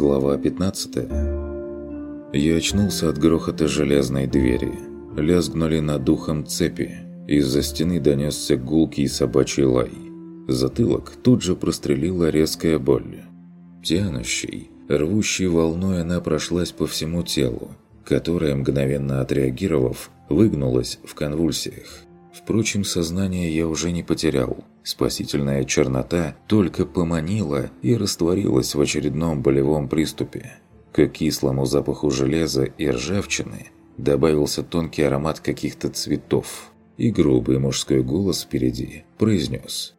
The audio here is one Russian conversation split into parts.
Глава 15 Я очнулся от грохота железной двери. Лязгнули над духом цепи. Из-за стены донесся гулкий собачий лай. Затылок тут же прострелила резкая боль. Тянущей, рвущей волной она прошлась по всему телу, которое, мгновенно отреагировав, выгнулось в конвульсиях. Впрочем, сознание я уже не потерял. Спасительная чернота только поманила и растворилась в очередном болевом приступе. К кислому запаху железа и ржавчины добавился тонкий аромат каких-то цветов. И грубый мужской голос впереди произнес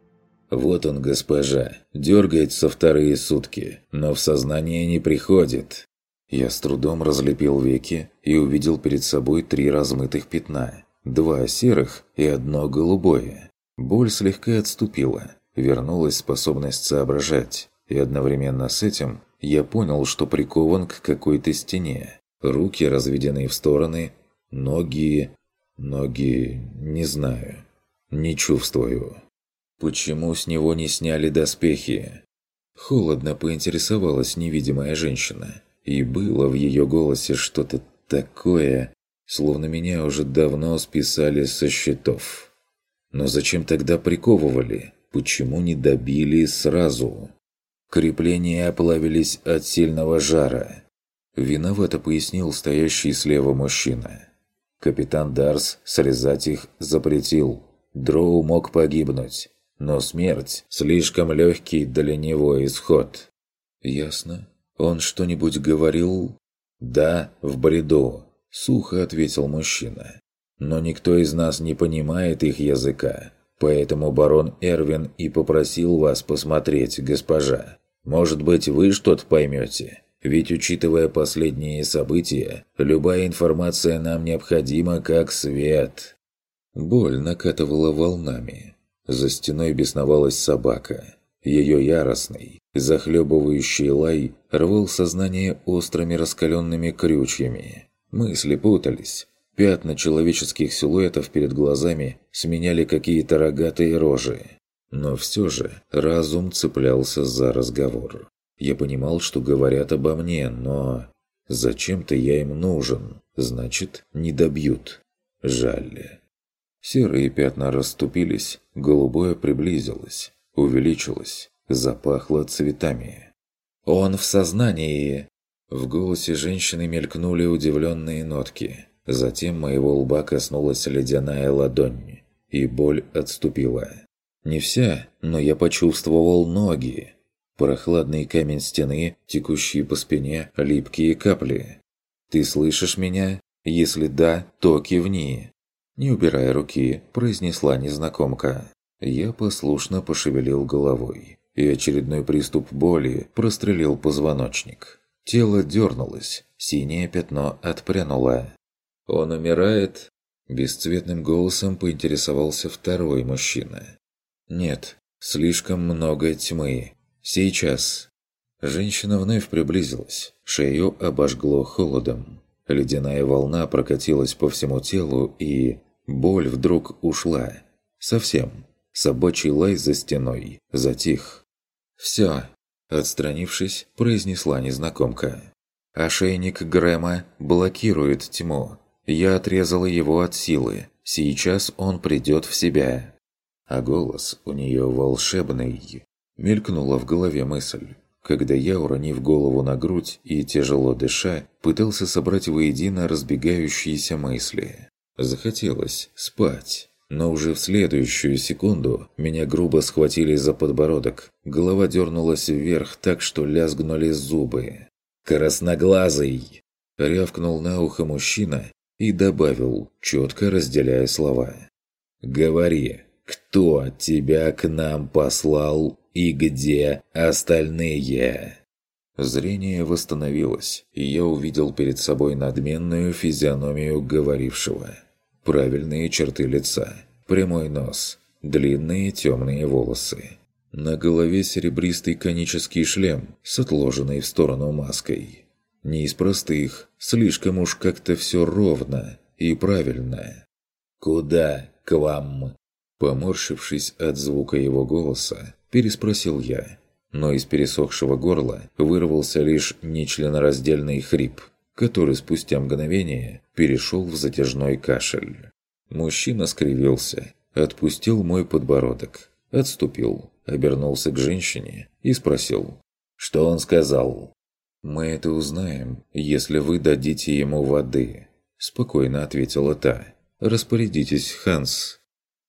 «Вот он, госпожа, дергается вторые сутки, но в сознание не приходит». Я с трудом разлепил веки и увидел перед собой три размытых пятна – Два серых и одно голубое. Боль слегка отступила, вернулась способность соображать, и одновременно с этим я понял, что прикован к какой-то стене. Руки разведены в стороны, ноги... ноги... не знаю. Не чувствую. Почему с него не сняли доспехи? Холодно поинтересовалась невидимая женщина. И было в ее голосе что-то такое, словно меня уже давно списали со счетов. Но зачем тогда приковывали? Почему не добили сразу? Крепления оплавились от сильного жара. Виновато пояснил стоящий слева мужчина. Капитан Дарс срезать их запретил. Дроу мог погибнуть, но смерть – слишком легкий для него исход. Ясно. Он что-нибудь говорил? Да, в бреду. Сухо ответил мужчина. Но никто из нас не понимает их языка. Поэтому барон Эрвин и попросил вас посмотреть, госпожа. Может быть, вы что-то поймете? Ведь, учитывая последние события, любая информация нам необходима как свет. Боль накатывала волнами. За стеной бесновалась собака. Ее яростный, захлебывающий лай рвал сознание острыми раскаленными крючьями. Мысли путались. Пятна человеческих силуэтов перед глазами сменяли какие-то рогатые рожи. Но все же разум цеплялся за разговор. Я понимал, что говорят обо мне, но... Зачем-то я им нужен. Значит, не добьют. Жаль. Серые пятна расступились, голубое приблизилось, увеличилось, запахло цветами. «Он в сознании!» В голосе женщины мелькнули удивленные нотки. Затем моего лба коснулась ледяная ладонь, и боль отступила. Не вся, но я почувствовал ноги. Прохладный камень стены, текущие по спине липкие капли. «Ты слышишь меня? Если да, то кивни». Не убирая руки, произнесла незнакомка. Я послушно пошевелил головой, и очередной приступ боли прострелил позвоночник. Тело дернулось, синее пятно отпрянуло. «Он умирает?» Бесцветным голосом поинтересовался второй мужчина. «Нет, слишком много тьмы. Сейчас». Женщина вновь приблизилась, шею обожгло холодом. Ледяная волна прокатилась по всему телу, и боль вдруг ушла. Совсем. Собачий лай за стеной затих. «Все, Отстранившись, произнесла незнакомка. «Ошейник Грэма блокирует тьму. Я отрезала его от силы. Сейчас он придет в себя». А голос у нее волшебный. Мелькнула в голове мысль. Когда я, уронив голову на грудь и тяжело дыша, пытался собрать воедино разбегающиеся мысли. Захотелось спать. Но уже в следующую секунду меня грубо схватили за подбородок. Голова дернулась вверх так, что лязгнули зубы. «Красноглазый!» – рявкнул на ухо мужчина и добавил, четко разделяя слова. «Говори, кто тебя к нам послал и где остальные?» Зрение восстановилось, и я увидел перед собой надменную физиономию говорившего – Правильные черты лица, прямой нос, длинные темные волосы. На голове серебристый конический шлем с отложенной в сторону маской. Не из простых, слишком уж как-то все ровно и правильно. «Куда к вам?» Поморщившись от звука его голоса, переспросил я. но из пересохшего горла вырвался лишь нечленораздельный хрип, который спустя мгновение перешел в затяжной кашель. Мужчина скривился, отпустил мой подбородок, отступил, обернулся к женщине и спросил, что он сказал. «Мы это узнаем, если вы дадите ему воды», – спокойно ответила та. «Распорядитесь, Ханс».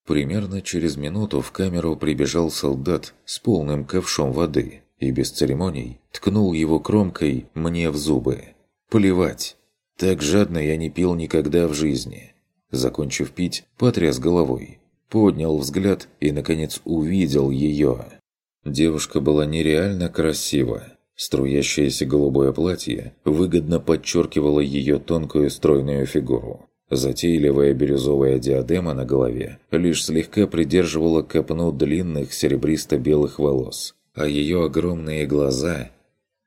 Примерно через минуту в камеру прибежал солдат с полным ковшом воды и без церемоний ткнул его кромкой мне в зубы. Плевать. Так жадно я не пил никогда в жизни. Закончив пить, потряс головой. Поднял взгляд и, наконец, увидел ее. Девушка была нереально красива. Струящееся голубое платье выгодно подчеркивало ее тонкую стройную фигуру. Затейливая бирюзовая диадема на голове лишь слегка придерживала копну длинных серебристо-белых волос, а ее огромные глаза...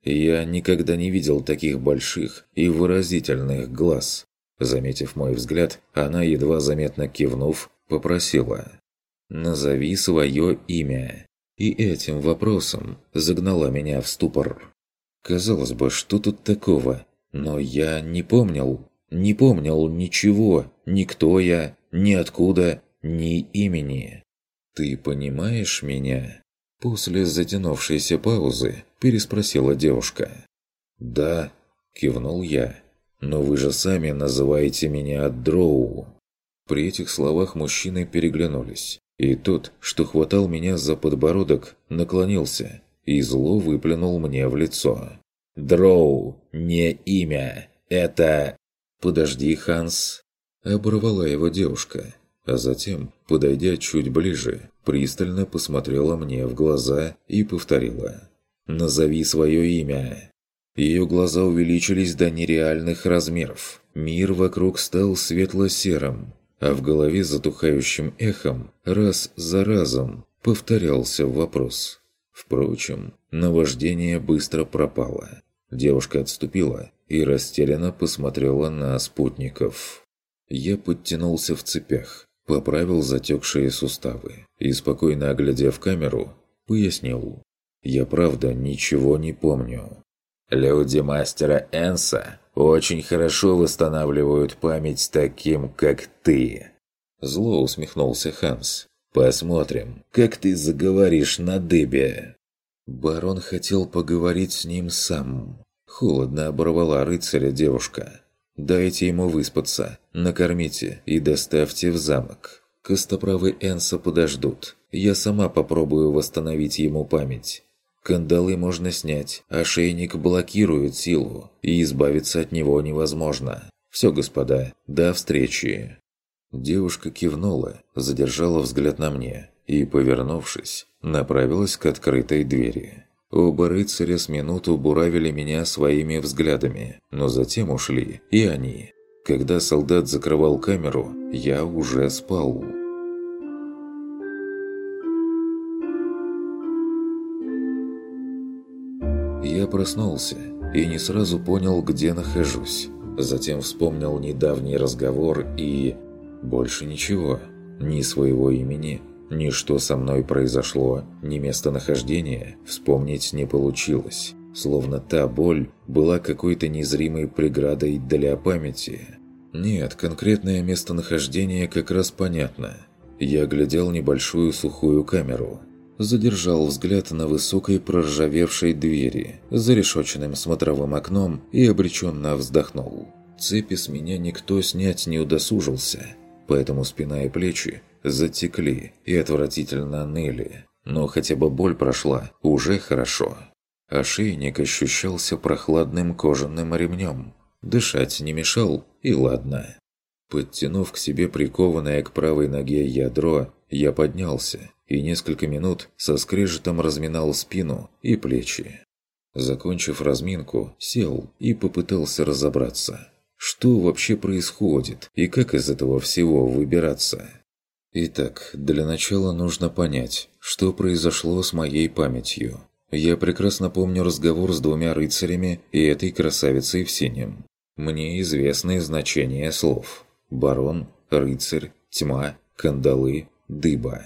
Я никогда не видел таких больших и выразительных глаз. Заметив мой взгляд, она, едва заметно кивнув, попросила «Назови свое имя». И этим вопросом загнала меня в ступор. Казалось бы, что тут такого? Но я не помнил, не помнил ничего, ни кто я, ни откуда, ни имени. «Ты понимаешь меня?» После затянувшейся паузы переспросила девушка. «Да», – кивнул я. «Но вы же сами называете меня Дроу». При этих словах мужчины переглянулись. И тот, что хватал меня за подбородок, наклонился и зло выплюнул мне в лицо. «Дроу, не имя, это «Подожди, Ханс!» – оборвала его девушка, а затем, подойдя чуть ближе, пристально посмотрела мне в глаза и повторила «Назови свое имя!» Ее глаза увеличились до нереальных размеров. Мир вокруг стал светло-серым, а в голове затухающим эхом раз за разом повторялся вопрос. Впрочем, наваждение быстро пропало. Девушка отступила и растерянно посмотрела на спутников. Я подтянулся в цепях, поправил затекшие суставы и, спокойно оглядев камеру, пояснил. Я правда ничего не помню. Люди мастера Энса очень хорошо восстанавливают память таким, как ты. Зло усмехнулся Ханс. Посмотрим, как ты заговоришь на дыбе. Барон хотел поговорить с ним сам. Холодно оборвала рыцаря девушка. «Дайте ему выспаться, накормите и доставьте в замок. Костоправы Энса подождут. Я сама попробую восстановить ему память. Кандалы можно снять, ошейник блокирует силу, и избавиться от него невозможно. Все, господа, до встречи!» Девушка кивнула, задержала взгляд на мне и, повернувшись, направилась к открытой двери. Оба рыцаря с минуту буравили меня своими взглядами, но затем ушли и они. Когда солдат закрывал камеру, я уже спал. Я проснулся и не сразу понял, где нахожусь. Затем вспомнил недавний разговор и... Больше ничего. Ни своего имени, ни что со мной произошло, ни местонахождение вспомнить не получилось. Словно та боль была какой-то незримой преградой для памяти. Нет, конкретное местонахождение как раз понятно. Я глядел небольшую сухую камеру. Задержал взгляд на высокой проржавевшей двери, за решетченным смотровым окном и обреченно вздохнул. Цепи с меня никто снять не удосужился, поэтому спина и плечи затекли и отвратительно ныли. Но хотя бы боль прошла, уже хорошо. Ошейник ощущался прохладным кожаным ремнем. Дышать не мешал, и ладно. Подтянув к себе прикованное к правой ноге ядро, я поднялся и несколько минут со скрежетом разминал спину и плечи. Закончив разминку, сел и попытался разобраться, что вообще происходит и как из этого всего выбираться. Итак, для начала нужно понять, что произошло с моей памятью. Я прекрасно помню разговор с двумя рыцарями и этой красавицей в синем. Мне известны значения слов. Барон, рыцарь, тьма, кандалы, дыба.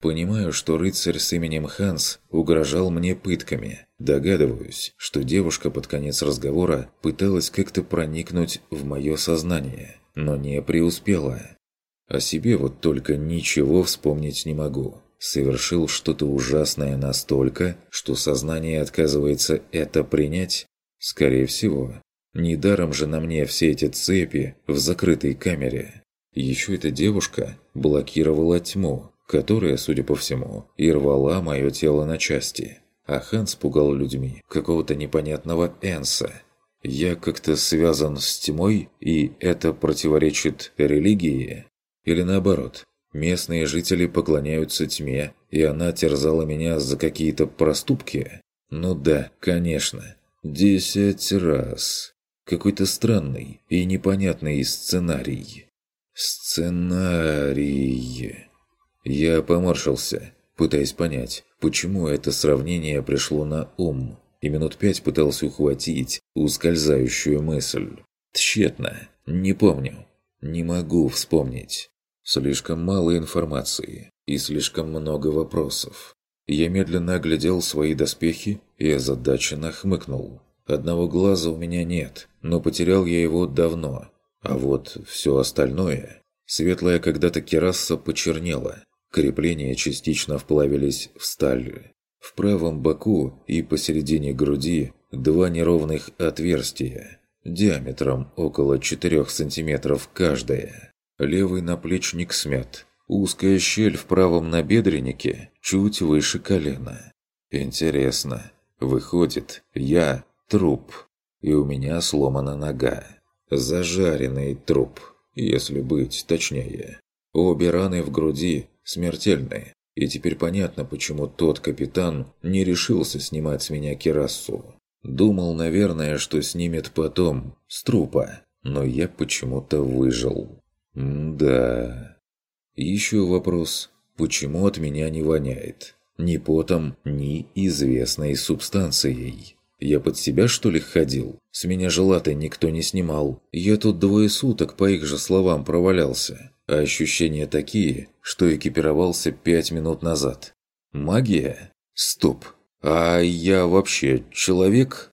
Понимаю, что рыцарь с именем Ханс угрожал мне пытками. Догадываюсь, что девушка под конец разговора пыталась как-то проникнуть в мое сознание, но не преуспела. О себе вот только ничего вспомнить не могу. Совершил что-то ужасное настолько, что сознание отказывается это принять? Скорее всего. Недаром же на мне все эти цепи в закрытой камере. Еще эта девушка блокировала тьму, которая, судя по всему, и рвала мое тело на части. А Ханс пугал людьми какого-то непонятного Энса. Я как-то связан с тьмой, и это противоречит религии? Или наоборот, местные жители поклоняются тьме, и она терзала меня за какие-то проступки? Ну да, конечно. Десять раз. Какой-то странный и непонятный сценарий. Сценарий. Я поморщился, пытаясь понять, почему это сравнение пришло на ум, и минут пять пытался ухватить ускользающую мысль. Тщетно. Не помню. Не могу вспомнить. Слишком мало информации и слишком много вопросов. Я медленно оглядел свои доспехи и озадаченно хмыкнул. Одного глаза у меня нет, но потерял я его давно. А вот все остальное... Светлая когда-то кераса почернела, Крепления частично вплавились в сталь. В правом боку и посередине груди два неровных отверстия, диаметром около 4 сантиметров каждое. Левый наплечник смят. Узкая щель в правом набедреннике чуть выше колена. Интересно. Выходит, я труп, и у меня сломана нога. Зажаренный труп, если быть точнее. Обе раны в груди смертельные. И теперь понятно, почему тот капитан не решился снимать с меня керасу. Думал, наверное, что снимет потом, с трупа. Но я почему-то выжил. Да. Еще вопрос. Почему от меня не воняет? Ни потом, ни известной субстанцией. Я под себя, что ли, ходил? С меня желатой никто не снимал. Я тут двое суток, по их же словам, провалялся. А ощущения такие, что экипировался пять минут назад. Магия? Стоп. А я вообще человек?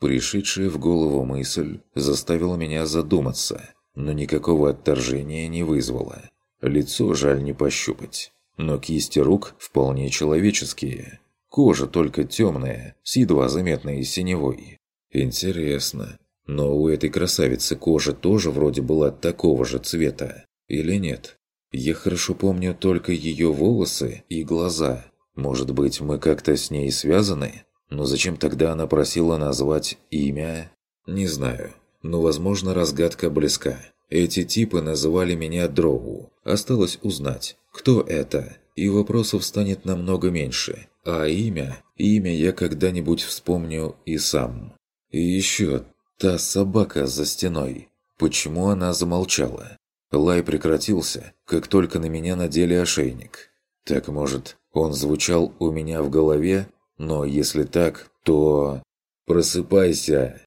Пришедшая в голову мысль заставила меня задуматься, но никакого отторжения не вызвала. Лицо жаль не пощупать, но кисти рук вполне человеческие. Кожа только темная, с едва заметной синевой. Интересно, но у этой красавицы кожа тоже вроде была такого же цвета, или нет? Я хорошо помню только ее волосы и глаза. Может быть, мы как-то с ней связаны? Но зачем тогда она просила назвать имя? Не знаю. Но, возможно, разгадка близка. Эти типы называли меня Дроу. Осталось узнать, кто это, и вопросов станет намного меньше. А имя? Имя я когда-нибудь вспомню и сам. И еще та собака за стеной. Почему она замолчала? Лай прекратился, как только на меня надели ошейник. Так, может, он звучал у меня в голове? Но если так, то... «Просыпайся!»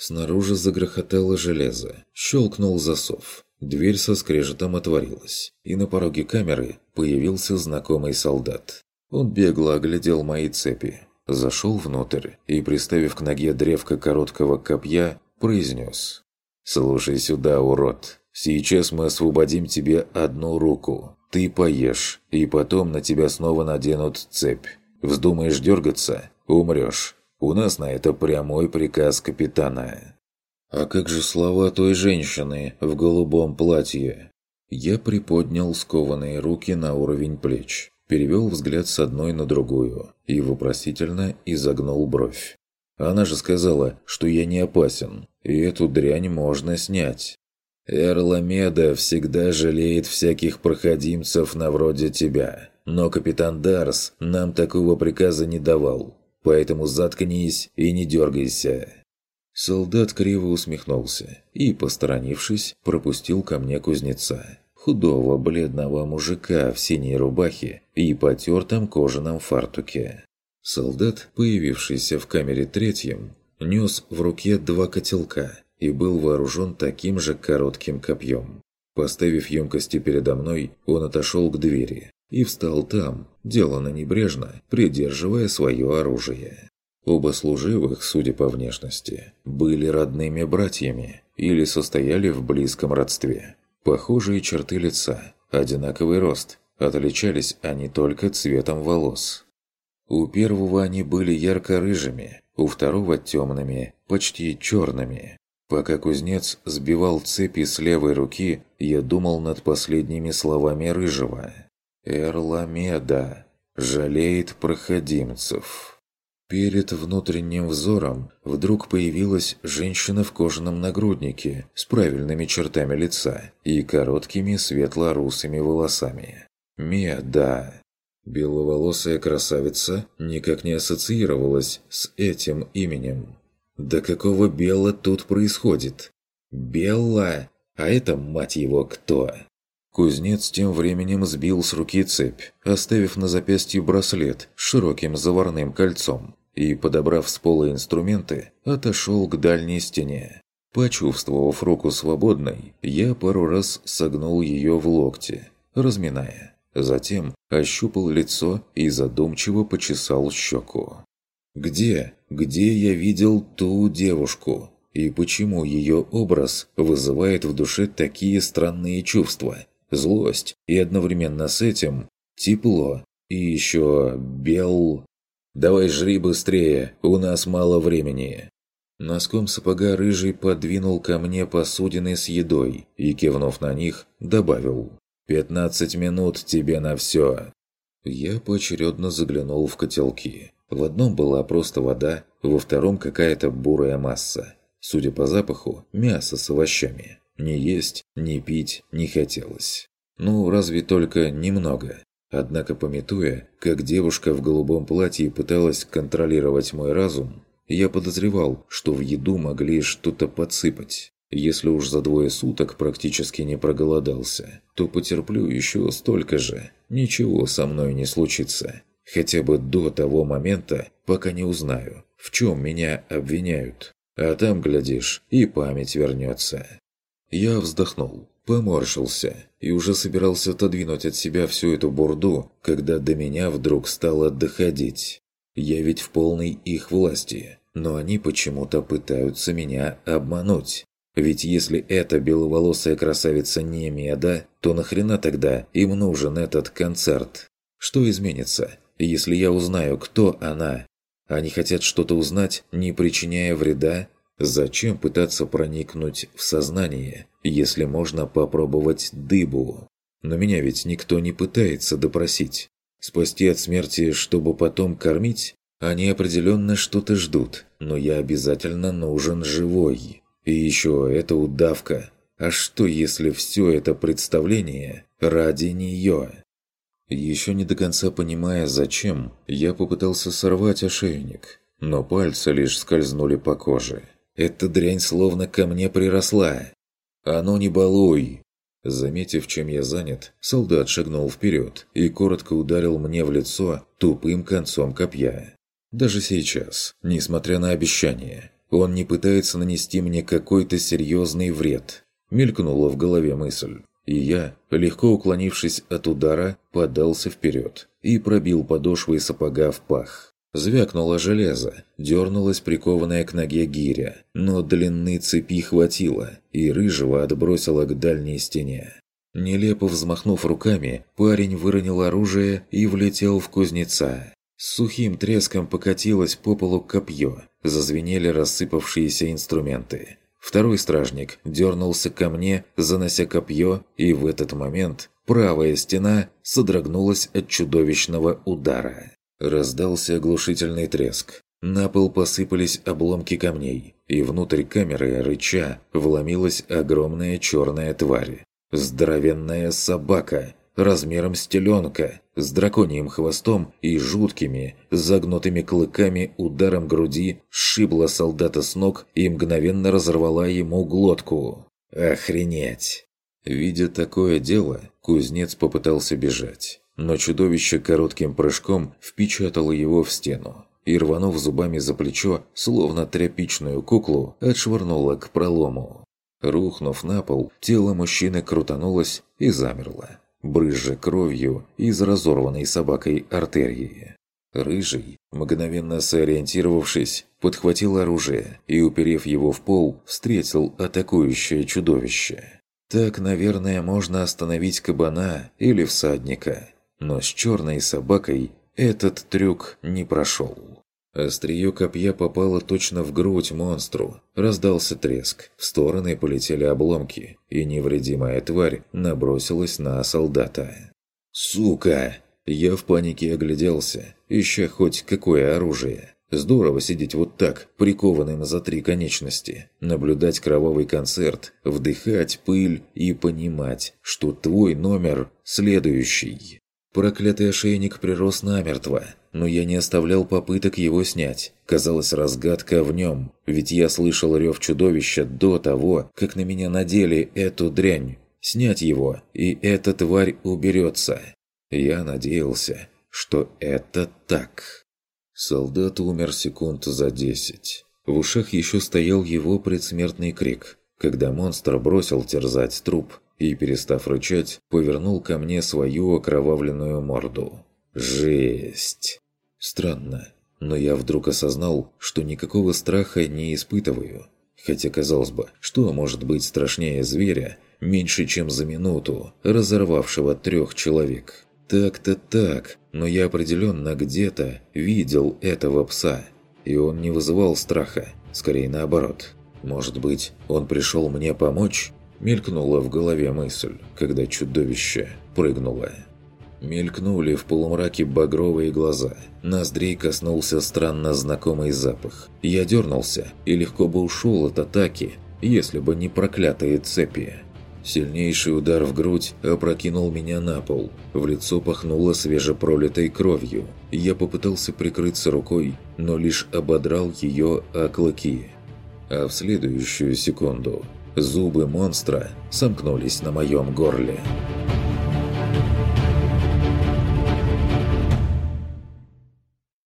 Снаружи загрохотало железо. Щелкнул засов. Дверь со скрежетом отворилась, и на пороге камеры появился знакомый солдат. Он бегло оглядел мои цепи, зашел внутрь и, приставив к ноге древко короткого копья, произнес «Слушай сюда, урод, сейчас мы освободим тебе одну руку. Ты поешь, и потом на тебя снова наденут цепь. Вздумаешь дергаться – умрешь. У нас на это прямой приказ капитана». «А как же слова той женщины в голубом платье?» Я приподнял скованные руки на уровень плеч перевел взгляд с одной на другую и вопросительно изогнул бровь. Она же сказала, что я не опасен, и эту дрянь можно снять. Эрламеда всегда жалеет всяких проходимцев на вроде тебя, но капитан Дарс нам такого приказа не давал, поэтому заткнись и не дергайся». Солдат криво усмехнулся и, посторонившись, пропустил ко мне кузнеца худого бледного мужика в синей рубахе и потертом кожаном фартуке. Солдат, появившийся в камере третьим, нес в руке два котелка и был вооружен таким же коротким копьем. Поставив емкости передо мной, он отошел к двери, и встал там, делано небрежно, придерживая свое оружие. Оба служивых, судя по внешности, были родными братьями или состояли в близком родстве. Похожие черты лица, одинаковый рост, отличались они только цветом волос. У первого они были ярко-рыжими, у второго темными, почти черными. Пока кузнец сбивал цепи с левой руки, я думал над последними словами рыжего. «Эрламеда жалеет проходимцев». Перед внутренним взором вдруг появилась женщина в кожаном нагруднике с правильными чертами лица и короткими светло-русыми волосами. Меда. Беловолосая красавица никак не ассоциировалась с этим именем. Да какого Белла тут происходит? Белла? А это, мать его, кто? Кузнец тем временем сбил с руки цепь, оставив на запястье браслет с широким заварным кольцом и, подобрав с пола инструменты, отошел к дальней стене. Почувствовав руку свободной, я пару раз согнул ее в локте, разминая. Затем ощупал лицо и задумчиво почесал щеку. Где, где я видел ту девушку? И почему ее образ вызывает в душе такие странные чувства? Злость и одновременно с этим тепло и еще бел... «Давай жри быстрее, у нас мало времени!» Носком сапога рыжий подвинул ко мне посудины с едой и, кивнув на них, добавил «Пятнадцать минут тебе на все!» Я поочередно заглянул в котелки. В одном была просто вода, во втором какая-то бурая масса. Судя по запаху, мясо с овощами. Ни есть, ни пить не хотелось. Ну, разве только немного. Однако, пометуя, как девушка в голубом платье пыталась контролировать мой разум, я подозревал, что в еду могли что-то подсыпать. Если уж за двое суток практически не проголодался, то потерплю еще столько же. Ничего со мной не случится. Хотя бы до того момента, пока не узнаю, в чем меня обвиняют. А там, глядишь, и память вернется. Я вздохнул, поморщился и уже собирался отодвинуть от себя всю эту бурду, когда до меня вдруг стало доходить. Я ведь в полной их власти, но они почему-то пытаются меня обмануть. Ведь если эта беловолосая красавица не Меда, то нахрена тогда им нужен этот концерт? Что изменится, если я узнаю, кто она? Они хотят что-то узнать, не причиняя вреда? Зачем пытаться проникнуть в сознание, если можно попробовать дыбу? Но меня ведь никто не пытается допросить. Спасти от смерти, чтобы потом кормить? Они определенно что-то ждут, но я обязательно нужен живой. И еще эта удавка. А что, если все это представление ради нее? Еще не до конца понимая, зачем, я попытался сорвать ошейник, но пальцы лишь скользнули по коже. Эта дрянь словно ко мне приросла. «А ну не балуй!» Заметив, чем я занят, солдат шагнул вперед и коротко ударил мне в лицо тупым концом копья. Даже сейчас, несмотря на обещание, он не пытается нанести мне какой-то серьезный вред. Мелькнула в голове мысль. И я, легко уклонившись от удара, подался вперед и пробил подошвой сапога в пах. Звякнуло железо, дернулась прикованная к ноге гиря, но длины цепи хватило, и рыжего отбросило к дальней стене. Нелепо взмахнув руками, парень выронил оружие и влетел в кузнеца. С сухим треском покатилось по полу копье, зазвенели рассыпавшиеся инструменты. Второй стражник дернулся ко мне, занося копье, и в этот момент правая стена содрогнулась от чудовищного удара. Раздался оглушительный треск. На пол посыпались обломки камней, и внутрь камеры, рыча, вломилась огромная черная тварь. Здоровенная собака, размером с теленка, с драконьим хвостом и жуткими, загнутыми клыками ударом груди сшибла солдата с ног и мгновенно разорвала ему глотку. Охренеть! Видя такое дело, кузнец попытался бежать, но чудовище коротким прыжком впечатало его в стену и, рванув зубами за плечо, словно тряпичную куклу, отшвырнуло к пролому. Рухнув на пол, тело мужчины крутанулось и замерло брызжа кровью из разорванной собакой артерии. Рыжий, мгновенно сориентировавшись, подхватил оружие и, уперев его в пол, встретил атакующее чудовище. Так, наверное, можно остановить кабана или всадника, но с черной собакой этот трюк не прошел. Острие копья попало точно в грудь монстру. Раздался треск, в стороны полетели обломки, и невредимая тварь набросилась на солдата. «Сука!» Я в панике огляделся, ища хоть какое оружие. Здорово сидеть вот так, прикованным за три конечности, наблюдать кровавый концерт, вдыхать пыль и понимать, что твой номер следующий. Проклятый ошейник прирос намертво, но я не оставлял попыток его снять. Казалось, разгадка в нем, ведь я слышал рев чудовища до того, как на меня надели эту дрянь. Снять его, и эта тварь уберется. Я надеялся, что это так. Солдат умер секунд за десять. В ушах еще стоял его предсмертный крик, когда монстр бросил терзать труп и, перестав рычать, повернул ко мне свою окровавленную морду. Жесть! Странно, но я вдруг осознал, что никакого страха не испытываю. Хотя, казалось бы, что может быть страшнее зверя, меньше чем за минуту, разорвавшего трех человек? Так-то так, но я определенно где-то видел этого пса. И он не вызывал страха, скорее наоборот. Может быть, он пришел мне помочь? Мелькнула в голове мысль, когда чудовище прыгнуло. Мелькнули в полумраке багровые глаза. Ноздрей коснулся странно знакомый запах. Я дернулся и легко бы ушел от атаки, если бы не проклятые цепи. Сильнейший удар в грудь опрокинул меня на пол. В лицо пахнуло свежепролитой кровью. Я попытался прикрыться рукой, но лишь ободрал ее о клыки. А в следующую секунду зубы монстра сомкнулись на моем горле.